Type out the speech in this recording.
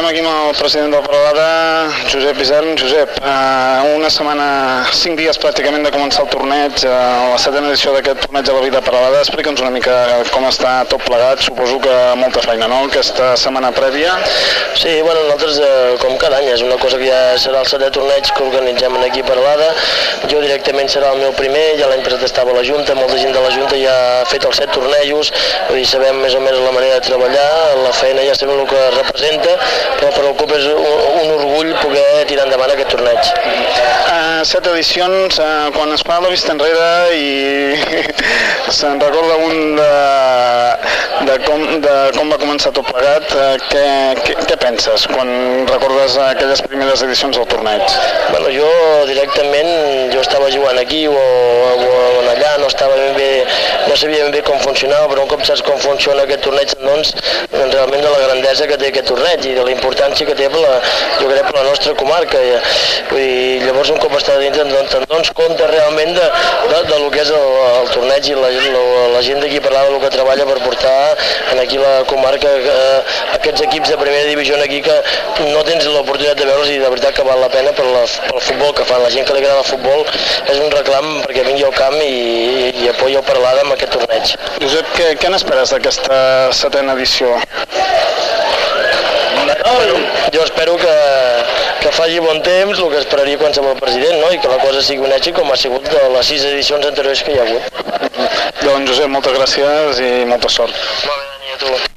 Estem aquí amb el president del Paralada, Josep Isern. Josep, eh, una setmana, cinc dies pràcticament de començar el torneig, eh, la setena edició d'aquest torneig de la vida Paralada. Explica'ns una mica com està tot plegat, suposo que molta feina, no?, aquesta setmana prèvia. Sí, bueno, nosaltres, eh, com és una cosa que ja serà el setè torneig que organitzem aquí a Paralada. Jo directament serà el meu primer, ja l'any passat estava a la Junta, molta gent de la Junta ja ha fet els set tornejos, dir, sabem més o menys la manera de treballar, la feina ja sabem el que representa, però per al CUP és un, un orgull poder tirar endavant aquest torneig. Uh, set edicions, uh, quan es fa la vista enrere i se'n recorda un de, de, com, de com va començar tot plegat, uh, què, què, què penses quan recordes aquelles primeres edicions del torneig? Bueno, jo directament, jo estava jugant aquí o, o allà, no estava ben bé, no sabia ben bé com funcionava, però un cop saps com funciona aquest torneig, doncs, realment de la grandesa que té aquest torneig i de la importància que té per la, jo crec per la nostra comarca. I, vull dir, llavors un cop està dintre doncs, te'n dones compte realment de, de, de lo que és el, el torneig i la, la, la gent d'aquí parlar del que treballa per portar en aquí la comarca eh, aquests equips de primera divisió aquí que no tens l'oportunitat de veure'ls i de veritat que val la pena per la, pel futbol que fan. La gent que li agrada el futbol és un reclam perquè vingui al camp i, i, i apoyi el Paralada amb aquest torneig. Josep, què, què n'esperes d'aquesta setena edició? Jo espero que, que faci bon temps, el que esperaria qualsevol president, no? i que la cosa sigui un èxit com ha sigut de les sis edicions anteriors que hi ha hagut. Doncs Josep, moltes gràcies i molta sort. Molt bé, Dani, a tu.